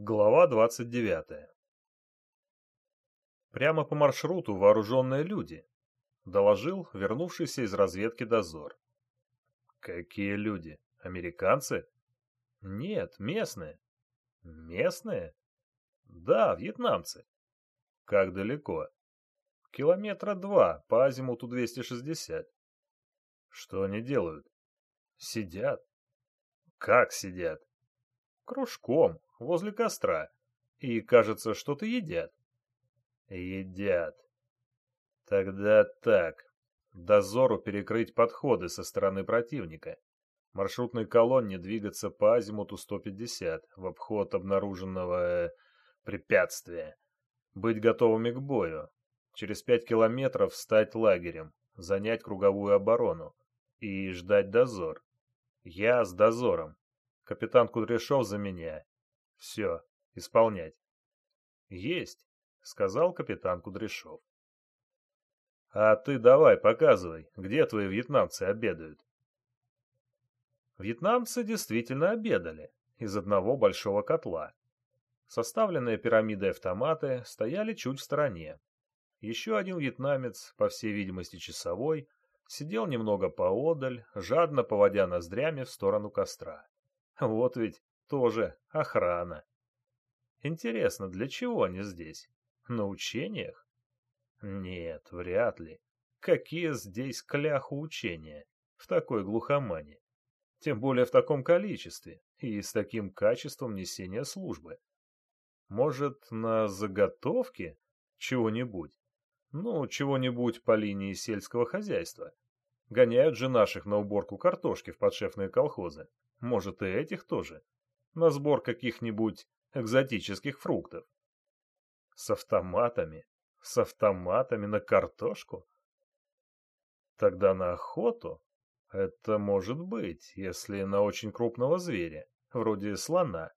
Глава 29. Прямо по маршруту вооруженные люди, доложил вернувшийся из разведки дозор. Какие люди? Американцы? Нет, местные. Местные? Да, вьетнамцы. Как далеко? Километра два по азимуту 260. Что они делают? Сидят. Как сидят? Кружком, возле костра, и, кажется, что-то едят. Едят. Тогда так. Дозору перекрыть подходы со стороны противника. Маршрутной колонне двигаться по азимуту 150 в обход обнаруженного э, препятствия. Быть готовыми к бою. Через пять километров стать лагерем, занять круговую оборону и ждать дозор. Я с дозором. Капитан Кудряшов за меня. Все, исполнять. Есть, сказал капитан Кудряшов. А ты давай, показывай, где твои вьетнамцы обедают. Вьетнамцы действительно обедали из одного большого котла. Составленные пирамидой автоматы стояли чуть в стороне. Еще один вьетнамец, по всей видимости часовой, сидел немного поодаль, жадно поводя ноздрями в сторону костра. Вот ведь тоже охрана. Интересно, для чего они здесь? На учениях? Нет, вряд ли. Какие здесь кляху учения в такой глухомане? Тем более в таком количестве и с таким качеством несения службы. Может, на заготовке чего-нибудь? Ну, чего-нибудь по линии сельского хозяйства. Гоняют же наших на уборку картошки в подшефные колхозы. Может, и этих тоже на сбор каких-нибудь экзотических фруктов. С автоматами? С автоматами на картошку? Тогда на охоту? Это может быть, если на очень крупного зверя, вроде слона.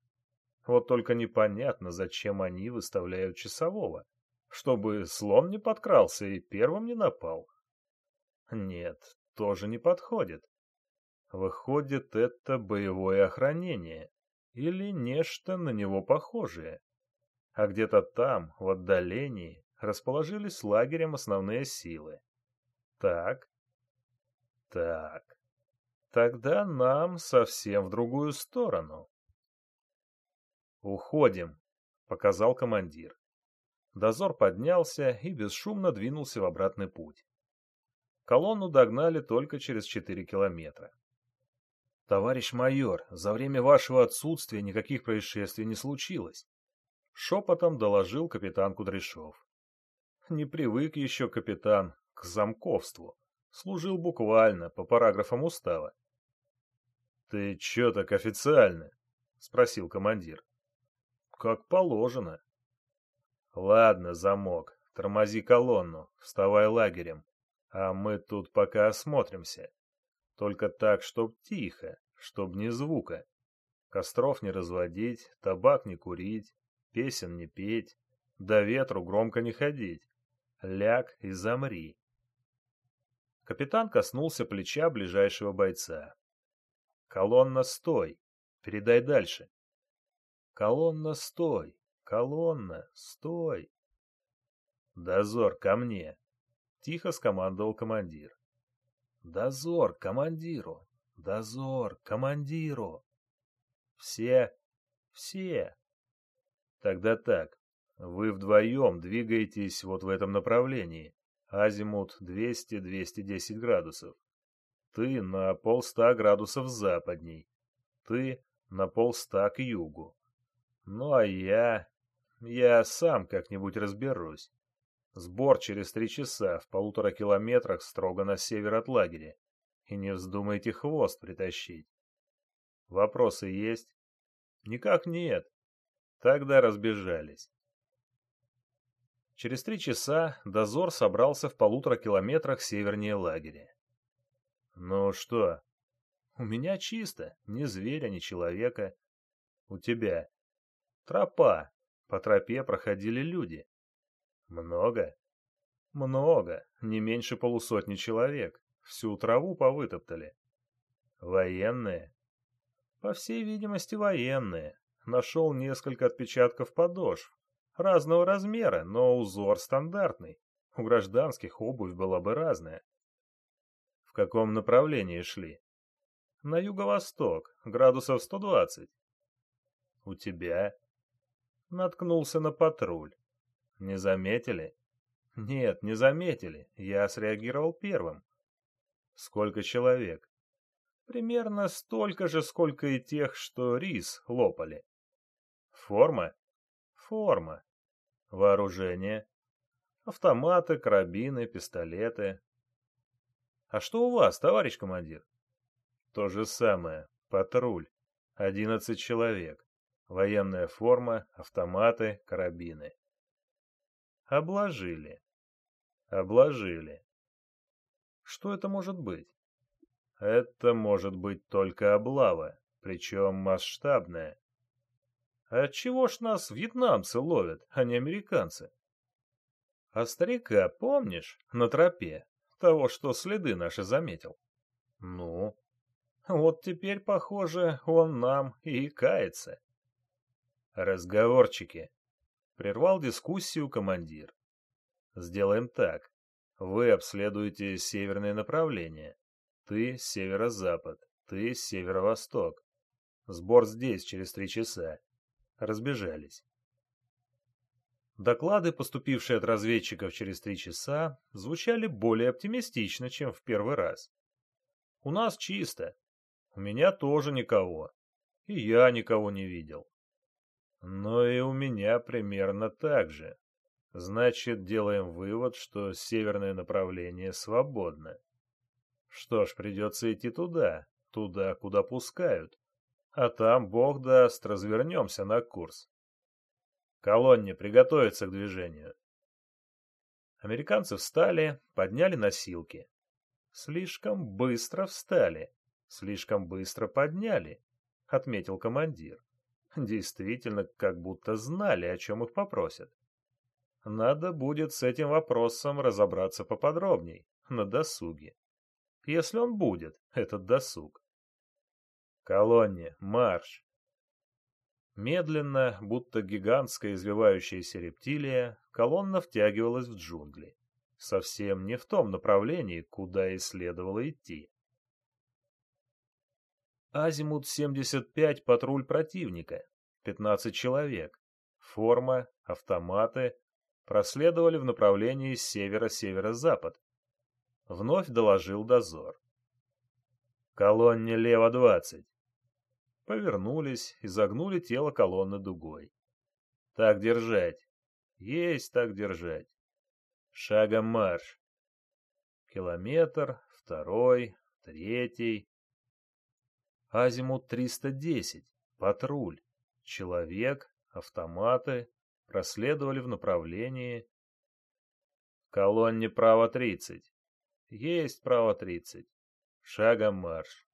Вот только непонятно, зачем они выставляют часового. Чтобы слон не подкрался и первым не напал. Нет, тоже не подходит. Выходит, это боевое охранение или нечто на него похожее. А где-то там, в отдалении, расположились лагерем основные силы. Так, так, тогда нам совсем в другую сторону. «Уходим», — показал командир. Дозор поднялся и бесшумно двинулся в обратный путь. Колонну догнали только через четыре километра. «Товарищ майор, за время вашего отсутствия никаких происшествий не случилось», — шепотом доложил капитан Кудряшов. Не привык еще капитан к замковству. Служил буквально по параграфам устава. «Ты че так официально?» — спросил командир. «Как положено». «Ладно, замок, тормози колонну, вставай лагерем, а мы тут пока осмотримся». Только так, чтоб тихо, чтоб ни звука. Костров не разводить, табак не курить, песен не петь, до ветру громко не ходить. Ляг и замри. Капитан коснулся плеча ближайшего бойца. «Колонна, стой! Передай дальше!» «Колонна, стой! Колонна, стой!» «Дозор, ко мне!» — тихо скомандовал командир. Дозор командиру! Дозор командиру! Все, все. Тогда так, вы вдвоем двигаетесь вот в этом направлении. Азимут 200-210 градусов. Ты на полста градусов западней. Ты на полста к югу. Ну а я... Я сам как-нибудь разберусь. Сбор через три часа в полутора километрах строго на север от лагеря. И не вздумайте хвост притащить. Вопросы есть? Никак нет. Тогда разбежались. Через три часа дозор собрался в полутора километрах севернее лагеря. Ну что? У меня чисто, ни зверя, ни человека. У тебя. Тропа. По тропе проходили люди. Много? Много, не меньше полусотни человек. Всю траву повытоптали. Военные? По всей видимости, военные. нашел несколько отпечатков подошв. Разного размера, но узор стандартный. У гражданских обувь была бы разная. В каком направлении шли? На юго-восток, градусов 120. У тебя? Наткнулся на патруль. Не заметили? Нет, не заметили. Я среагировал первым. Сколько человек? Примерно столько же, сколько и тех, что рис лопали. Форма? Форма. Вооружение? Автоматы, карабины, пистолеты. А что у вас, товарищ командир? То же самое. Патруль. Одиннадцать человек. Военная форма, автоматы, карабины. Обложили. Обложили. Что это может быть? Это может быть только облава, причем масштабная. А чего ж нас вьетнамцы ловят, а не американцы? А старика помнишь на тропе, того, что следы наши заметил? Ну, вот теперь, похоже, он нам и кается. Разговорчики. Прервал дискуссию командир. Сделаем так. Вы обследуете северное направление. Ты — северо-запад, ты — северо-восток. Сбор здесь через три часа. Разбежались. Доклады, поступившие от разведчиков через три часа, звучали более оптимистично, чем в первый раз. У нас чисто. У меня тоже никого. И я никого не видел. Но и у меня примерно так же. Значит, делаем вывод, что северное направление свободно. Что ж, придется идти туда, туда, куда пускают. А там, бог даст, развернемся на курс. Колонне приготовиться к движению. Американцы встали, подняли носилки. Слишком быстро встали, слишком быстро подняли, отметил командир. Действительно, как будто знали, о чем их попросят. Надо будет с этим вопросом разобраться поподробней, на досуге. Если он будет, этот досуг. Колонне, марш! Медленно, будто гигантская извивающаяся рептилия, колонна втягивалась в джунгли. Совсем не в том направлении, куда и следовало идти. Азимут 75 патруль противника. 15 человек. Форма, автоматы, проследовали в направлении севера-северо-запад. Вновь доложил дозор. «Колонне лево двадцать». Повернулись и загнули тело колонны дугой. «Так держать. Есть так держать. Шагом марш. Километр, второй, третий. Азимут 310. Патруль. Человек, автоматы, проследовали в направлении... Колонне право тридцать. Есть право тридцать. Шагом марш.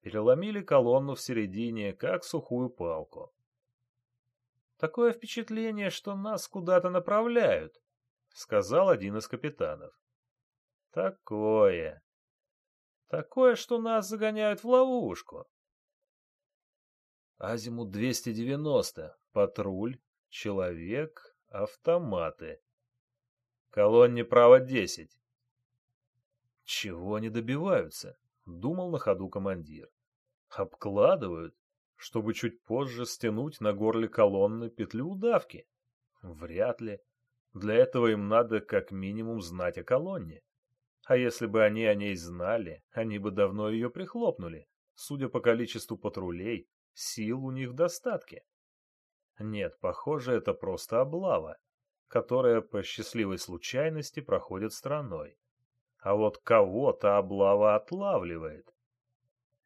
Переломили колонну в середине, как сухую палку. Такое впечатление, что нас куда-то направляют, сказал один из капитанов. Такое. Такое, что нас загоняют в ловушку. Азимут 290, патруль, Человек, автоматы. Колонне право десять. Чего они добиваются? Думал на ходу командир. Обкладывают, чтобы чуть позже стянуть на горле колонны петлю удавки. Вряд ли. Для этого им надо как минимум знать о колонне. А если бы они о ней знали, они бы давно ее прихлопнули. Судя по количеству патрулей, сил у них в достатке. Нет, похоже, это просто облава, которая по счастливой случайности проходит страной. А вот кого-то облава отлавливает.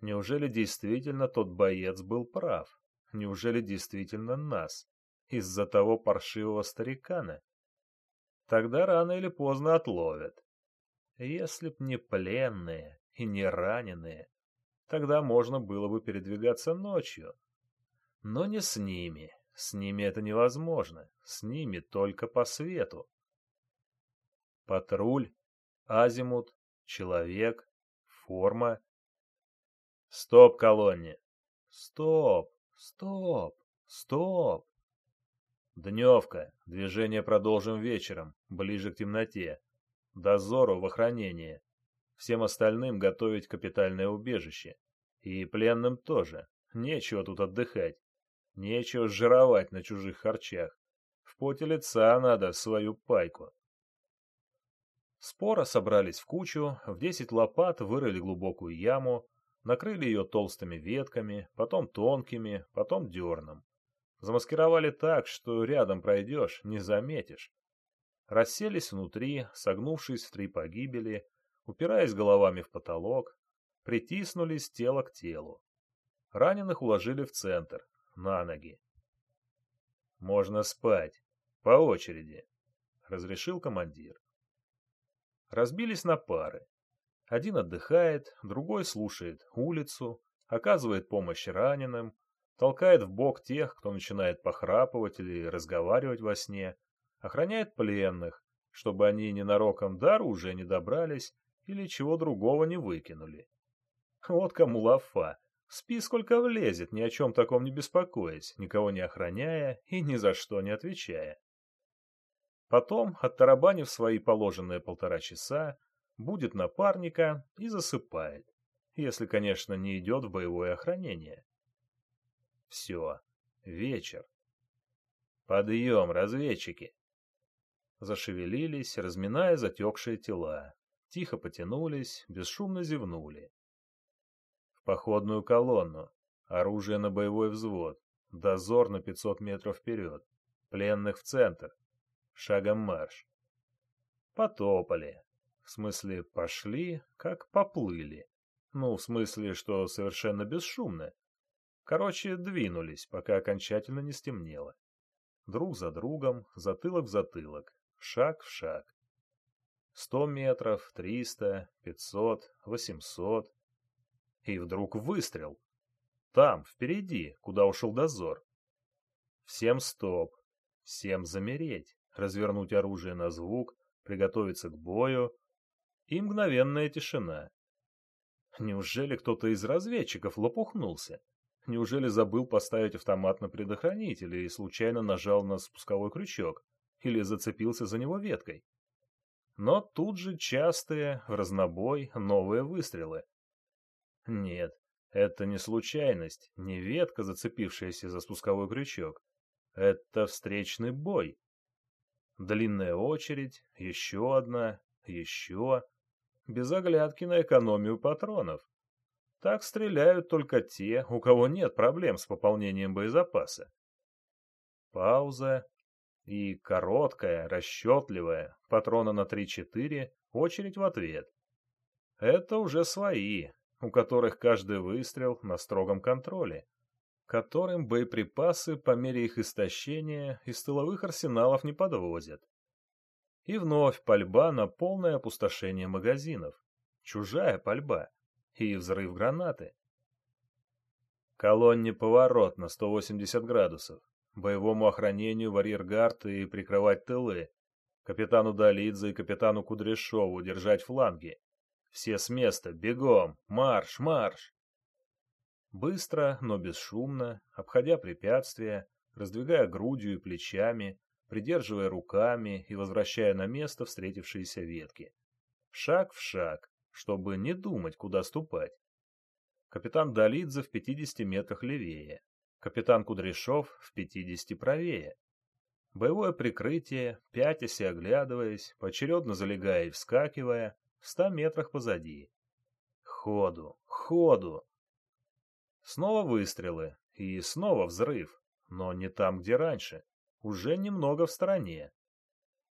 Неужели действительно тот боец был прав? Неужели действительно нас? Из-за того паршивого старикана? Тогда рано или поздно отловят. Если б не пленные и не раненые, тогда можно было бы передвигаться ночью. Но не с ними. С ними это невозможно, с ними только по свету. Патруль, азимут, человек, форма. Стоп, колонне! Стоп, Стоп! Стоп! Дневка. Движение продолжим вечером, ближе к темноте. Дозору в охранение. Всем остальным готовить капитальное убежище. И пленным тоже. Нечего тут отдыхать. Нечего жировать на чужих харчах. В поте лица надо свою пайку. Спора собрались в кучу, в десять лопат вырыли глубокую яму, накрыли ее толстыми ветками, потом тонкими, потом дерном. Замаскировали так, что рядом пройдешь, не заметишь. Расселись внутри, согнувшись в три погибели, упираясь головами в потолок, притиснулись тело к телу. Раненых уложили в центр, на ноги. «Можно спать. По очереди», — разрешил командир. Разбились на пары. Один отдыхает, другой слушает улицу, оказывает помощь раненым, толкает в бок тех, кто начинает похрапывать или разговаривать во сне, охраняет пленных, чтобы они ненароком до оружия не добрались или чего другого не выкинули. Вот кому лафа. Спи сколько влезет, ни о чем таком не беспокоясь, никого не охраняя и ни за что не отвечая. Потом, оттарабанив свои положенные полтора часа, будет напарника и засыпает, если, конечно, не идет в боевое охранение. Все, вечер. Подъем, разведчики! Зашевелились, разминая затекшие тела, тихо потянулись, бесшумно зевнули. В походную колонну, оружие на боевой взвод, дозор на 500 метров вперед, пленных в центр, шагом марш. Потопали, в смысле, пошли, как поплыли. Ну, в смысле, что совершенно бесшумно. Короче, двинулись, пока окончательно не стемнело. Друг за другом, затылок в затылок, шаг в шаг. Сто метров, триста, пятьсот, восемьсот. И вдруг выстрел. Там, впереди, куда ушел дозор. Всем стоп. Всем замереть, развернуть оружие на звук, приготовиться к бою, и мгновенная тишина. Неужели кто-то из разведчиков лопухнулся? Неужели забыл поставить автомат на предохранитель и случайно нажал на спусковой крючок? Или зацепился за него веткой? Но тут же частые, в разнобой, новые выстрелы. Нет, это не случайность, не ветка, зацепившаяся за спусковой крючок. Это встречный бой. Длинная очередь, еще одна, еще без оглядки на экономию патронов. Так стреляют только те, у кого нет проблем с пополнением боезапаса. Пауза и короткая, расчетливая, патрона на 3-4, очередь в ответ. Это уже свои, у которых каждый выстрел на строгом контроле, которым боеприпасы по мере их истощения из тыловых арсеналов не подвозят. И вновь пальба на полное опустошение магазинов. Чужая пальба. И взрыв гранаты. Колонне поворот на 180 градусов. Боевому охранению в арьергард и прикрывать тылы. Капитану Долидзе и капитану Кудряшову держать фланги. Все с места, бегом, марш, марш! Быстро, но бесшумно, обходя препятствия, раздвигая грудью и плечами, придерживая руками и возвращая на место встретившиеся ветки. Шаг в шаг, чтобы не думать, куда ступать. Капитан Долидзе в 50 метрах левее, капитан Кудряшов в 50 правее. Боевое прикрытие, пятясь и оглядываясь, поочередно залегая и вскакивая, в 100 метрах позади. Ходу, ходу! Снова выстрелы, и снова взрыв, но не там, где раньше уже немного в стороне.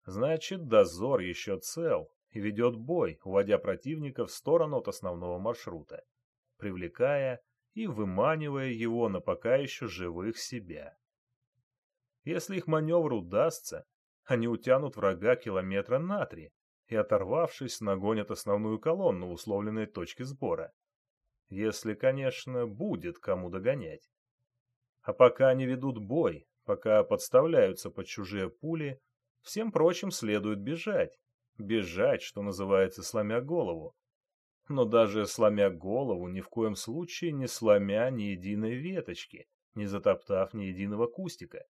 Значит, дозор еще цел и ведет бой, уводя противника в сторону от основного маршрута, привлекая и выманивая его на пока еще живых себя. Если их маневр удастся, они утянут врага километра на три и, оторвавшись, нагонят основную колонну условленной точке сбора. Если, конечно, будет кому догонять. А пока они ведут бой, Пока подставляются под чужие пули, всем прочим следует бежать. Бежать, что называется, сломя голову. Но даже сломя голову, ни в коем случае не сломя ни единой веточки, не затоптав ни единого кустика,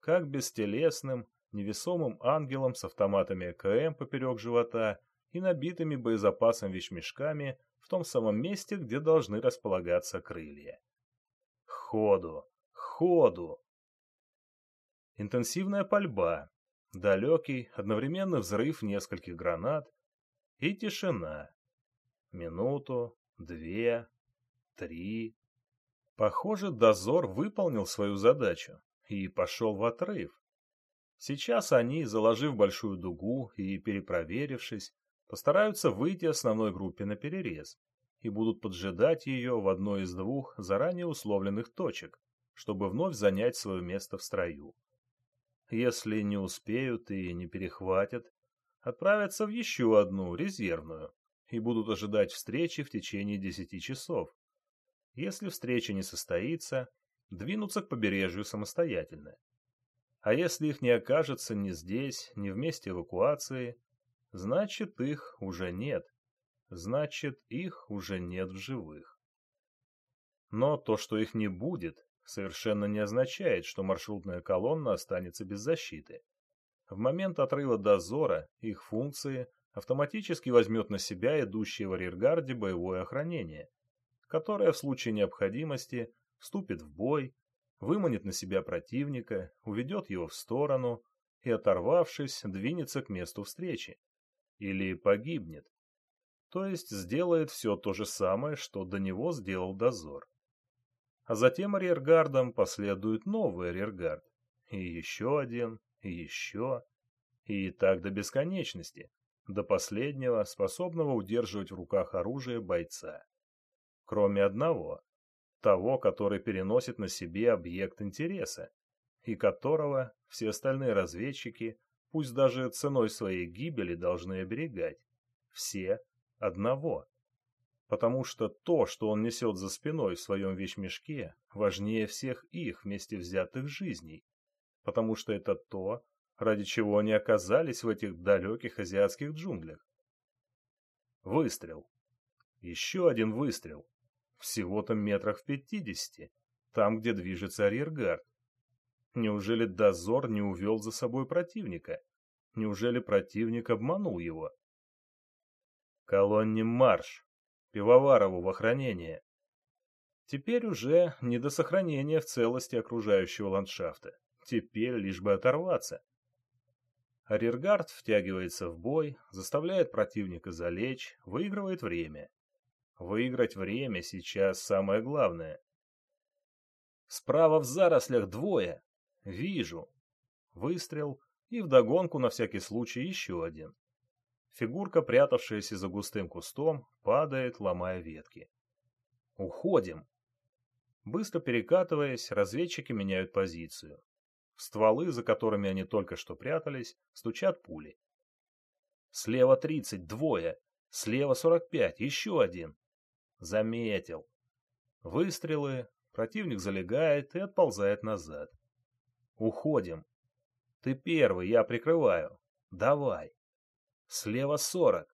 как бестелесным, невесомым ангелом с автоматами ЭКМ поперек живота и набитыми боезапасом вещмешками в том самом месте, где должны располагаться крылья. Ходу! Ходу! Интенсивная пальба, далекий, одновременный взрыв нескольких гранат и тишина. Минуту, две, три. Похоже, дозор выполнил свою задачу и пошел в отрыв. Сейчас они, заложив большую дугу и перепроверившись, постараются выйти основной группе на перерез и будут поджидать ее в одной из двух заранее условленных точек, чтобы вновь занять свое место в строю. Если не успеют и не перехватят, отправятся в еще одну, резервную, и будут ожидать встречи в течение десяти часов. Если встреча не состоится, двинутся к побережью самостоятельно. А если их не окажется ни здесь, ни в месте эвакуации, значит их уже нет. Значит их уже нет в живых. Но то, что их не будет, совершенно не означает, что маршрутная колонна останется без защиты. В момент отрыва дозора их функции автоматически возьмет на себя идущее в арьергарде боевое охранение, которое в случае необходимости вступит в бой, выманит на себя противника, уведет его в сторону и, оторвавшись, двинется к месту встречи. Или погибнет. То есть сделает все то же самое, что до него сделал дозор. А затем арьергардом последует новый арьергард. И еще один, и еще. И так до бесконечности, до последнего, способного удерживать в руках оружие бойца. Кроме одного, того, который переносит на себе объект интереса, и которого все остальные разведчики, пусть даже ценой своей гибели, должны оберегать. Все одного. Потому что то, что он несет за спиной в своем вещмешке, важнее всех их вместе взятых жизней. Потому что это то, ради чего они оказались в этих далеких азиатских джунглях. Выстрел. Еще один выстрел всего-то метрах в пятидесяти, там, где движется арьергард. Неужели дозор не увел за собой противника? Неужели противник обманул его? Колонне марш! Пивоварову в охранение! Теперь уже не до сохранения в целости окружающего ландшафта. Теперь лишь бы оторваться. Арьергард втягивается в бой, заставляет противника залечь, выигрывает время. Выиграть время сейчас самое главное. Справа в зарослях двое. Вижу. Выстрел и вдогонку на всякий случай еще один. Фигурка, прятавшаяся за густым кустом, падает, ломая ветки. Уходим. Быстро перекатываясь, разведчики меняют позицию. В стволы, за которыми они только что прятались, стучат пули. Слева тридцать, двое. Слева сорок пять, еще один. Заметил. Выстрелы, противник залегает и отползает назад. Уходим. Ты первый, я прикрываю. Давай. Слева сорок.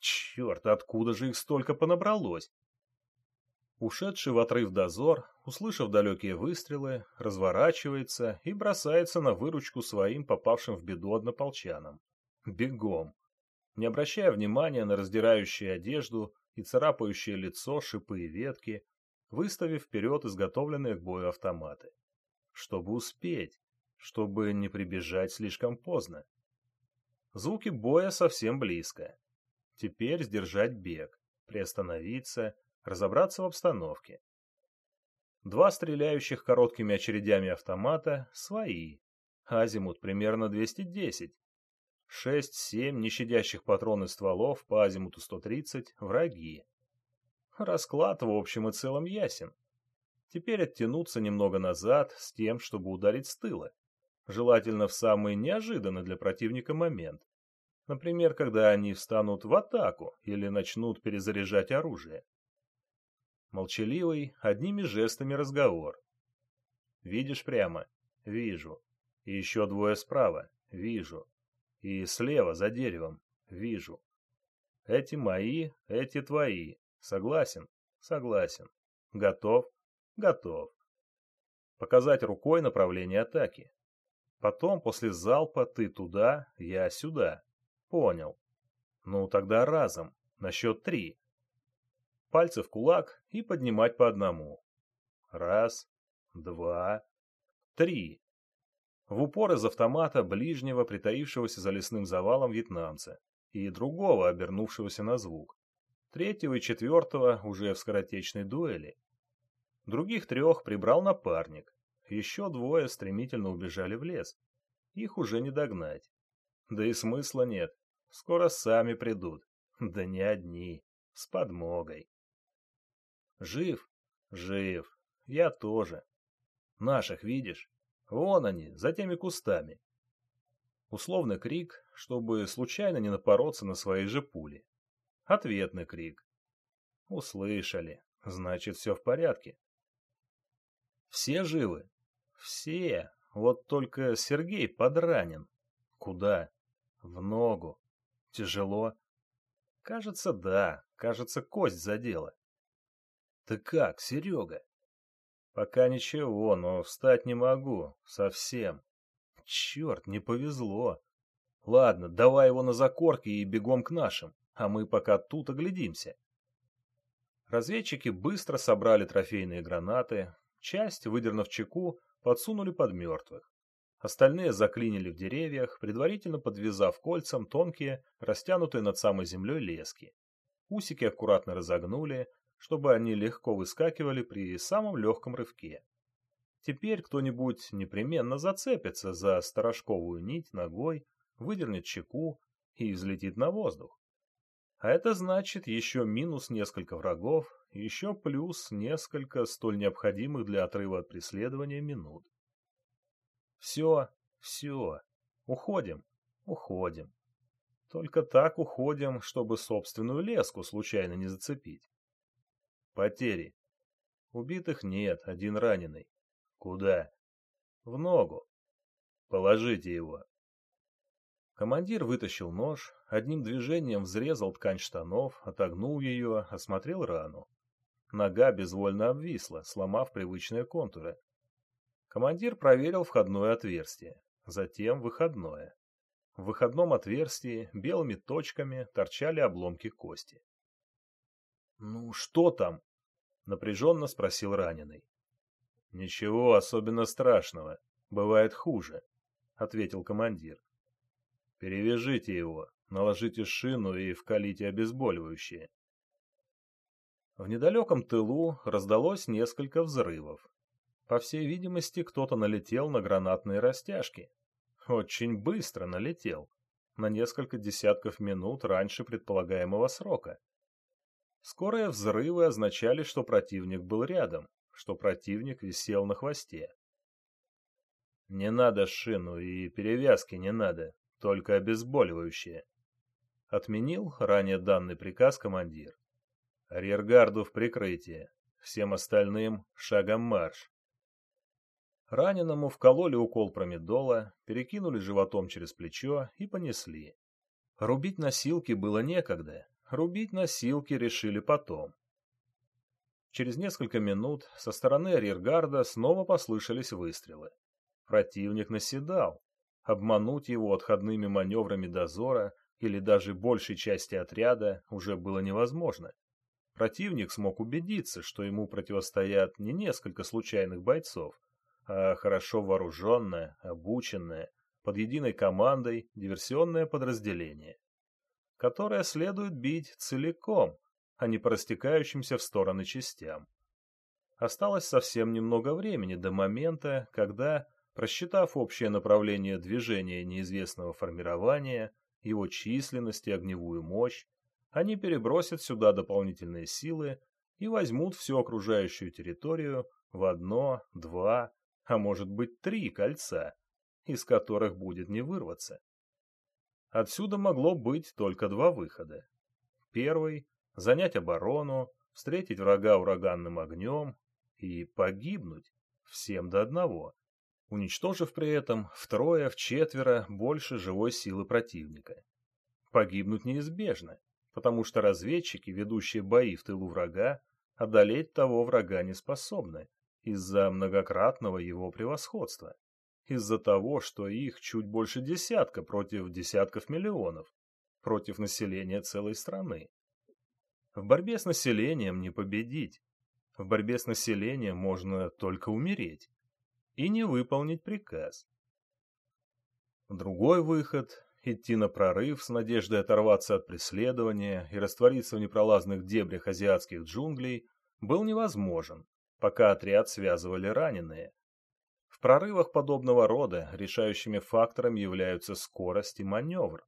Черт, откуда же их столько понабралось? Ушедший в отрыв дозор, услышав далекие выстрелы, разворачивается и бросается на выручку своим попавшим в беду однополчанам. Бегом. Не обращая внимания на раздирающую одежду и царапающее лицо шипы и ветки, выставив вперед изготовленные к бою автоматы. Чтобы успеть, чтобы не прибежать слишком поздно. Звуки боя совсем близко. Теперь сдержать бег, приостановиться, разобраться в обстановке. Два стреляющих короткими очередями автомата свои. Азимут примерно 210, Шесть-семь нещадящих патроны стволов по азимуту 130 — враги. Расклад в общем и целом ясен. Теперь оттянуться немного назад с тем, чтобы ударить с тыла. Желательно в самый неожиданный для противника момент. Например, когда они встанут в атаку или начнут перезаряжать оружие. Молчаливый, одними жестами разговор. Видишь прямо? Вижу. И еще двое справа. Вижу. И слева, за деревом, вижу. Эти мои, эти твои. Согласен? Согласен. Готов? Готов. Показать рукой направление атаки. Потом, после залпа, ты туда, я сюда. Понял. Ну, тогда разом, на счет три. Пальцы в кулак и поднимать по одному. Раз, два, три. В упор из автомата ближнего, притаившегося за лесным завалом вьетнамца, и другого, обернувшегося на звук. Третьего и четвертого уже в скоротечной дуэли. Других трех прибрал напарник. Еще двое стремительно убежали в лес. Их уже не догнать. Да и смысла нет. Скоро сами придут. Да не одни. С подмогой. Жив? Жив. Я тоже. Наших видишь? Вон они, за теми кустами. Условный крик, чтобы случайно не напороться на свои же пули. Ответный крик. Услышали. Значит, все в порядке. Все живы? Все. Вот только Сергей подранен. Куда? В ногу. Тяжело? Кажется, да. Кажется, кость задела. Ты как, Серега? Пока ничего, но встать не могу. Совсем. Черт, не повезло. Ладно, давай его на закорке и бегом к нашим, а мы пока тут оглядимся. Разведчики быстро собрали трофейные гранаты, часть, выдернув чеку, подсунули под мертвых. Остальные заклинили в деревьях, предварительно подвязав кольцам тонкие, растянутые над самой землей лески. Усики аккуратно разогнули, чтобы они легко выскакивали при самом легком рывке. Теперь кто-нибудь непременно зацепится за сторожковую нить ногой, выдернет чеку и взлетит на воздух. А это значит еще минус несколько врагов, еще плюс несколько столь необходимых для отрыва от преследования минут. Все, все, уходим, уходим. Только так уходим, чтобы собственную леску случайно не зацепить. Потери. Убитых нет, один раненый. Куда? В ногу. Положите его. Командир вытащил нож, одним движением взрезал ткань штанов, отогнул ее, осмотрел рану. Нога безвольно обвисла, сломав привычные контуры. Командир проверил входное отверстие, затем выходное. В выходном отверстии белыми точками торчали обломки кости. «Ну, что там?» — напряженно спросил раненый. «Ничего особенно страшного. Бывает хуже», — ответил командир. «Перевяжите его, наложите шину и вкалите обезболивающее». В недалеком тылу раздалось несколько взрывов. По всей видимости, кто-то налетел на гранатные растяжки. Очень быстро налетел. На несколько десятков минут раньше предполагаемого срока. Скорые взрывы означали, что противник был рядом, что противник висел на хвосте. «Не надо шину и перевязки не надо, только обезболивающее», — отменил ранее данный приказ командир. «Арьергарду в прикрытие, всем остальным шагом марш». Раненому вкололи укол промедола, перекинули животом через плечо и понесли. Рубить носилки было некогда, рубить носилки решили потом. Через несколько минут со стороны арьергарда снова послышались выстрелы. Противник наседал. Обмануть его отходными маневрами дозора или даже большей части отряда уже было невозможно. Противник смог убедиться, что ему противостоят не несколько случайных бойцов, а хорошо вооруженное, обученное, под единой командой диверсионное подразделение, которое следует бить целиком, а не по растекающимся в стороны частям. Осталось совсем немного времени до момента, когда, просчитав общее направление движения неизвестного формирования, его численность и огневую мощь, они перебросят сюда дополнительные силы и возьмут всю окружающую территорию в одно, два, а может быть три кольца, из которых будет не вырваться. Отсюда могло быть только два выхода. Первый занять оборону, встретить врага ураганным огнем и погибнуть всем до одного, уничтожив при этом втрое, в четверо больше живой силы противника. Погибнуть неизбежно, потому что разведчики, ведущие бои в тылу врага, одолеть того врага не способны, из-за многократного его превосходства, из-за того, что их чуть больше десятка против десятков миллионов, против населения целой страны. В борьбе с населением не победить. В борьбе с населением можно только умереть и не выполнить приказ. Другой выход – идти на прорыв с надеждой оторваться от преследования и раствориться в непролазных дебрях азиатских джунглей был невозможен, пока отряд связывали раненые. В прорывах подобного рода решающими факторами являются скорость и маневр.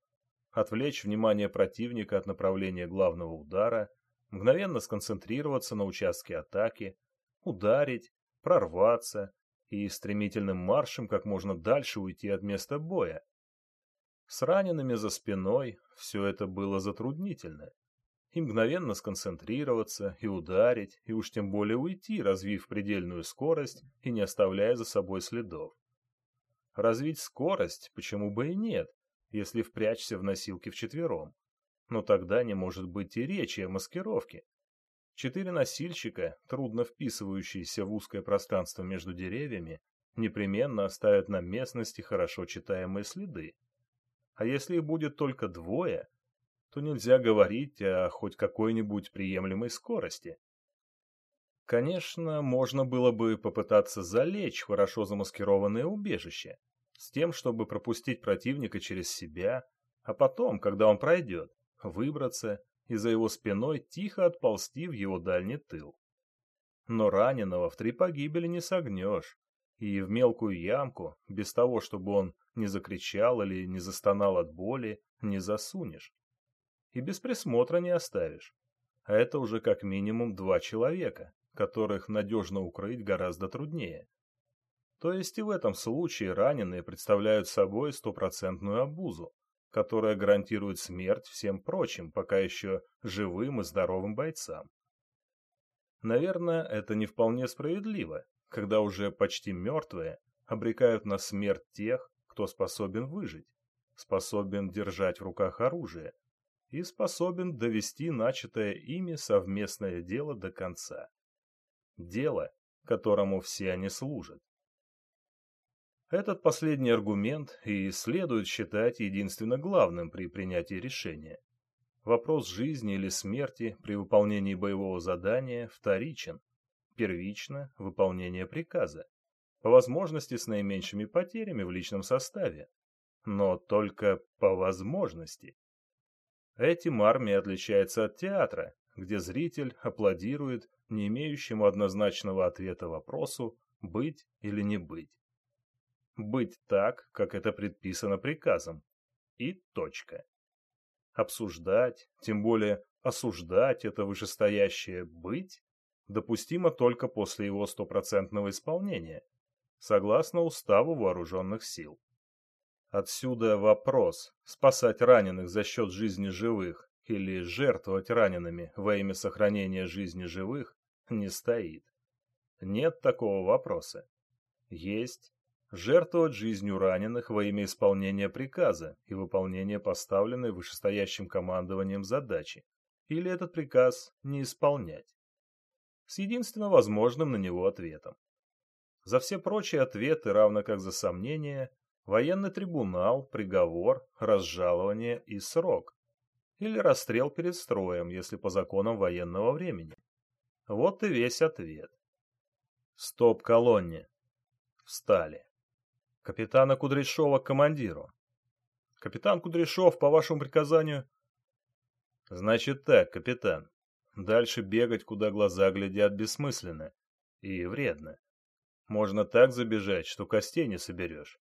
Отвлечь внимание противника от направления главного удара, мгновенно сконцентрироваться на участке атаки, ударить, прорваться, и стремительным маршем как можно дальше уйти от места боя. С ранеными за спиной все это было затруднительно. И мгновенно сконцентрироваться, и ударить, и уж тем более уйти, развив предельную скорость и не оставляя за собой следов. Развить скорость, почему бы и нет, если впрячься в носилки вчетвером. Но тогда не может быть и речи о маскировке. Четыре носильщика, трудно вписывающиеся в узкое пространство между деревьями, непременно оставят на местности хорошо читаемые следы. А если их будет только двое, то нельзя говорить о хоть какой-нибудь приемлемой скорости. Конечно, можно было бы попытаться залечь хорошо замаскированное убежище, с тем, чтобы пропустить противника через себя, а потом, когда он пройдет, выбраться и за его спиной тихо отползти в его дальний тыл. Но раненого в три погибели не согнешь, и в мелкую ямку, без того, чтобы он не закричал или не застонал от боли, не засунешь. И без присмотра не оставишь. А это уже как минимум два человека, которых надежно укрыть гораздо труднее. То есть и в этом случае раненые представляют собой стопроцентную обузу, которая гарантирует смерть всем прочим, пока еще живым и здоровым бойцам. Наверное, это не вполне справедливо, когда уже почти мертвые обрекают на смерть тех, кто способен выжить, способен держать в руках оружие и способен довести начатое ими совместное дело до конца. Дело, которому все они служат. Этот последний аргумент и следует считать единственно главным при принятии решения. Вопрос жизни или смерти при выполнении боевого задания вторичен. Первично – выполнение приказа. По возможности с наименьшими потерями в личном составе. Но только по возможности. Этим армия отличается от театра, где зритель аплодирует не имеющему однозначного ответа вопросу «быть или не быть» быть так, как это предписано приказом. И точка. Обсуждать, тем более осуждать это вышестоящее «быть» допустимо только после его стопроцентного исполнения, согласно Уставу Вооруженных Сил. Отсюда вопрос, спасать раненых за счет жизни живых или жертвовать ранеными во имя сохранения жизни живых, не стоит. Нет такого вопроса. Есть жертвовать жизнью раненых во имя исполнения приказа и выполнения поставленной вышестоящим командованием задачи, или этот приказ не исполнять. С единственно возможным на него ответом. За все прочие ответы, равно как за сомнения, военный трибунал, приговор, разжалование и срок. Или расстрел перед строем, если по законам военного времени. Вот и весь ответ. Стоп колонне. Встали. Капитана Кудряшова к командиру. Капитан Кудряшов, по вашему приказанию... Значит так, капитан. Дальше бегать, куда глаза глядят, бессмысленно. И вредно. Можно так забежать, что костей не соберешь.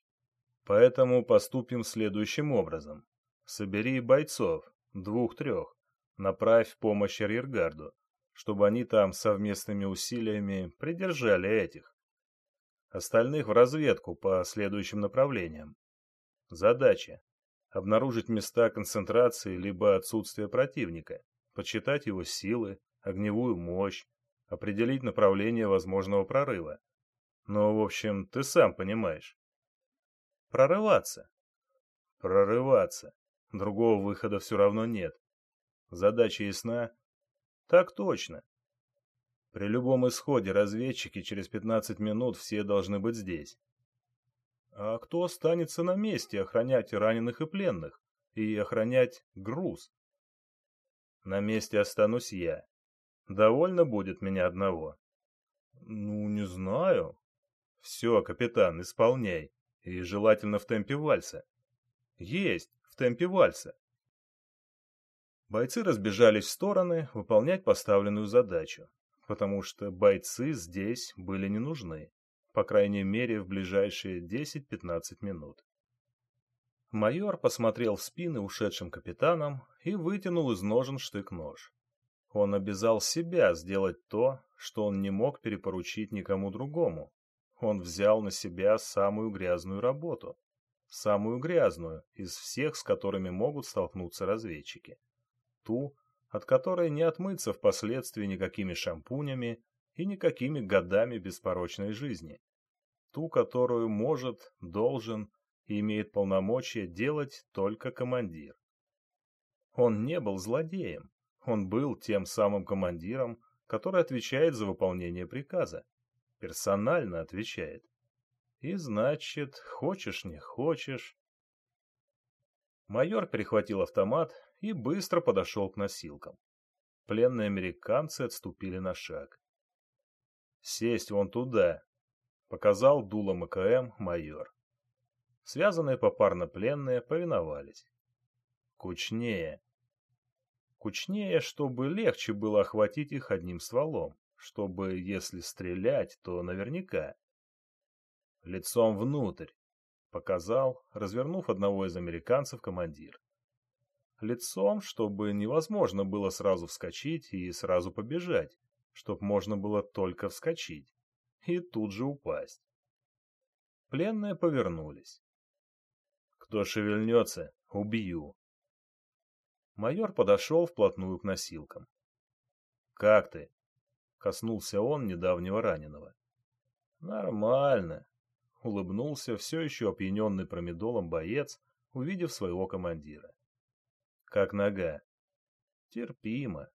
Поэтому поступим следующим образом. Собери бойцов, двух-трех, направь помощь арьергарду, чтобы они там совместными усилиями придержали этих остальных в разведку по следующим направлениям. Задача – обнаружить места концентрации либо отсутствия противника, подсчитать его силы, огневую мощь, определить направление возможного прорыва. Ну, в общем, ты сам понимаешь. Прорываться. Прорываться. Другого выхода все равно нет. Задача ясна? Так точно. При любом исходе разведчики через 15 минут все должны быть здесь. А кто останется на месте охранять раненых и пленных? И охранять груз? На месте останусь я. Довольно будет меня одного. Ну, не знаю. Все, капитан, исполняй. И желательно в темпе вальса. Есть, в темпе вальса. Бойцы разбежались в стороны выполнять поставленную задачу, потому что бойцы здесь были не нужны, по крайней мере в ближайшие 10-15 минут. Майор посмотрел в спины ушедшим капитанам и вытянул из ножен штык-нож. Он обязал себя сделать то, что он не мог перепоручить никому другому. Он взял на себя самую грязную работу. Самую грязную из всех, с которыми могут столкнуться разведчики ту, от которой не отмыться впоследствии никакими шампунями и никакими годами беспорочной жизни. Ту, которую может, должен и имеет полномочия делать только командир. Он не был злодеем, он был тем самым командиром, который отвечает за выполнение приказа, персонально отвечает. И значит, хочешь не хочешь. Майор перехватил автомат и быстро подошел к носилкам. Пленные американцы отступили на шаг. «Сесть вон туда», — показал дуло МКМ майор. Связанные попарно пленные повиновались. «Кучнее», кучнее, чтобы легче было охватить их одним стволом, чтобы, если стрелять, то наверняка. Лицом внутрь, показал, развернув одного из американцев командир лицом, чтобы невозможно было сразу вскочить и сразу побежать, чтоб можно было только вскочить и тут же упасть. Пленные повернулись. «Кто шевельнется, убью!» Майор подошел вплотную к носилкам. «Как ты?» — коснулся он недавнего раненого. «Нормально», — улыбнулся все еще опьяненный промедолом боец, увидев своего командира как нога. Терпимо.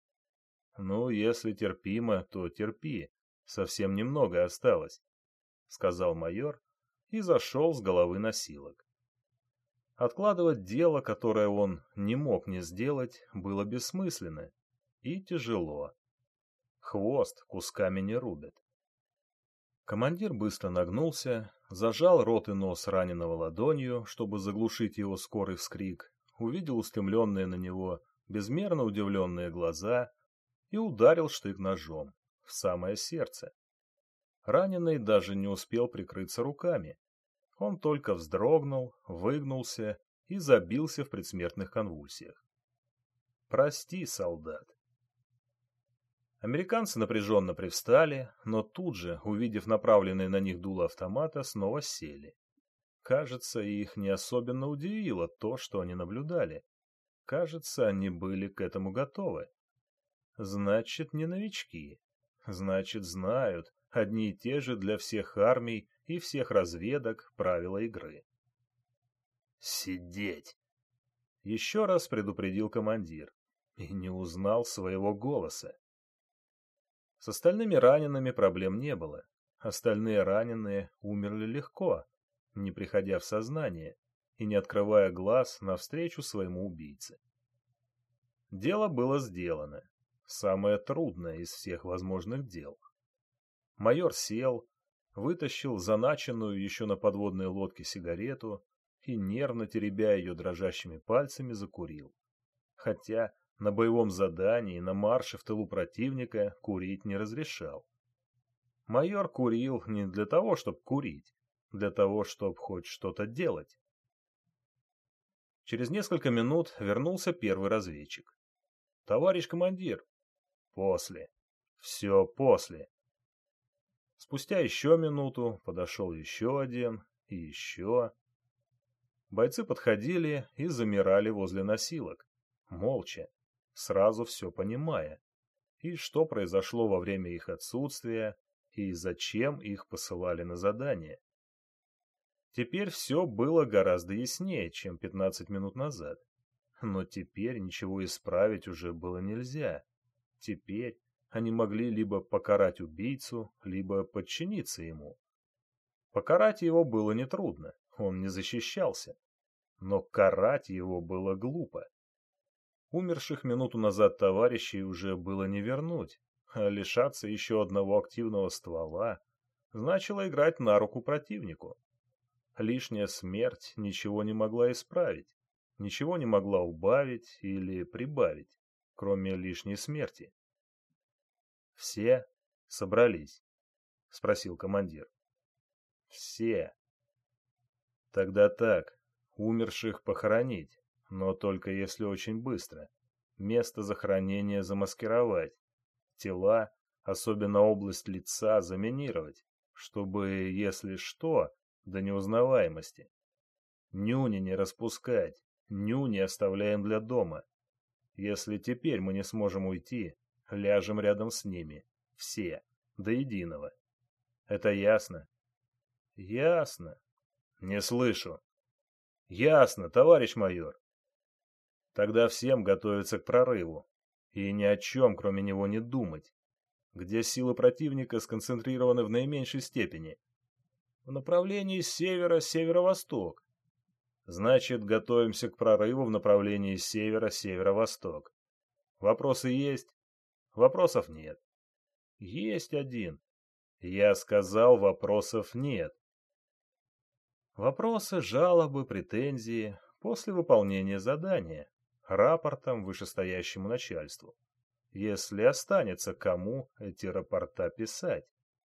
Ну, если терпимо, то терпи. Совсем немного осталось, — сказал майор и зашел с головы носилок. Откладывать дело, которое он не мог не сделать, было бессмысленно и тяжело. Хвост кусками не рубят. Командир быстро нагнулся, зажал рот и нос раненого ладонью, чтобы заглушить его скорый вскрик, увидел устремленные на него безмерно удивленные глаза и ударил штык ножом в самое сердце. Раненый даже не успел прикрыться руками. Он только вздрогнул, выгнулся и забился в предсмертных конвульсиях. «Прости, солдат». Американцы напряженно привстали, но тут же, увидев направленные на них дуло автомата, снова сели. Кажется, их не особенно удивило то, что они наблюдали. Кажется, они были к этому готовы. Значит, не новички. Значит, знают одни и те же для всех армий и всех разведок правила игры. «Сидеть!» Еще раз предупредил командир и не узнал своего голоса. С остальными ранеными проблем не было. Остальные раненые умерли легко, не приходя в сознание и не открывая глаз навстречу своему убийце. Дело было сделано, самое трудное из всех возможных дел. Майор сел, вытащил заначенную еще на подводной лодке сигарету и, нервно теребя ее дрожащими пальцами, закурил. Хотя на боевом задании на марше в тылу противника курить не разрешал. Майор курил не для того, чтобы курить, для того, чтобы хоть что-то делать. Через несколько минут вернулся первый разведчик. «Товарищ командир!» «После. Все после». Спустя еще минуту подошел еще один и еще. Бойцы подходили и замирали возле носилок, молча, сразу все понимая, и что произошло во время их отсутствия, и зачем их посылали на задание. Теперь все было гораздо яснее, чем 15 минут назад. Но теперь ничего исправить уже было нельзя. Теперь они могли либо покарать убийцу, либо подчиниться ему. Покарать его было нетрудно, он не защищался. Но карать его было глупо. Умерших минуту назад товарищей уже было не вернуть, а лишаться еще одного активного ствола значило играть на руку противнику. Лишняя смерть ничего не могла исправить, ничего не могла убавить или прибавить, кроме лишней смерти. «Все собрались?» — спросил командир. «Все». «Тогда так, умерших похоронить, но только если очень быстро. Место захоронения замаскировать, тела, особенно область лица, заминировать, чтобы, если что, до неузнаваемости. Нюни не распускать, нюни оставляем для дома. Если теперь мы не сможем уйти, ляжем рядом с ними. Все. До единого. Это ясно? Ясно. Не слышу. Ясно, товарищ майор. Тогда всем готовиться к прорыву. И ни о чем, кроме него, не думать. Где силы противника сконцентрированы в наименьшей степени. В направлении севера-северо-восток. Значит, готовимся к прорыву в направлении севера-северо-восток. Вопросы есть? Вопросов нет. Есть один. Я сказал, вопросов нет. Вопросы, жалобы, претензии после выполнения задания, рапортом вышестоящему начальству. Если останется кому эти рапорта писать.